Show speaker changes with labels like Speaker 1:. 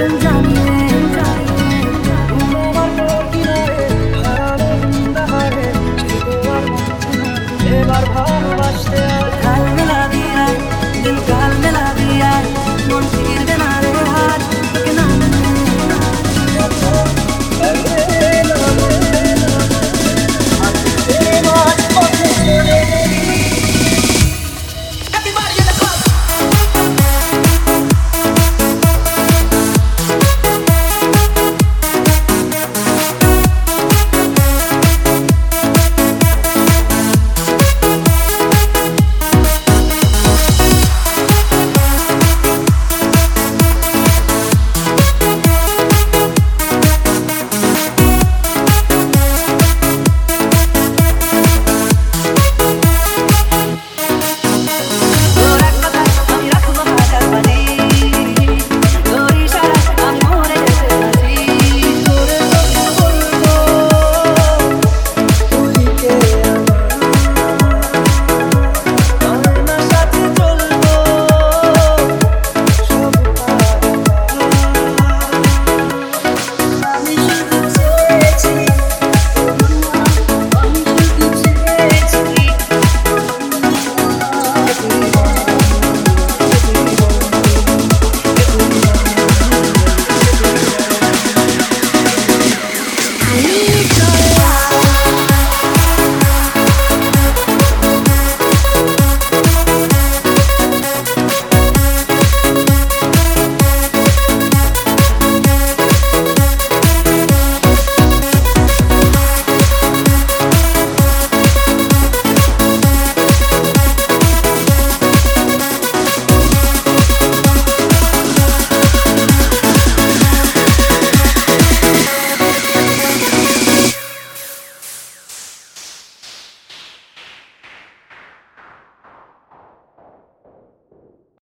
Speaker 1: don't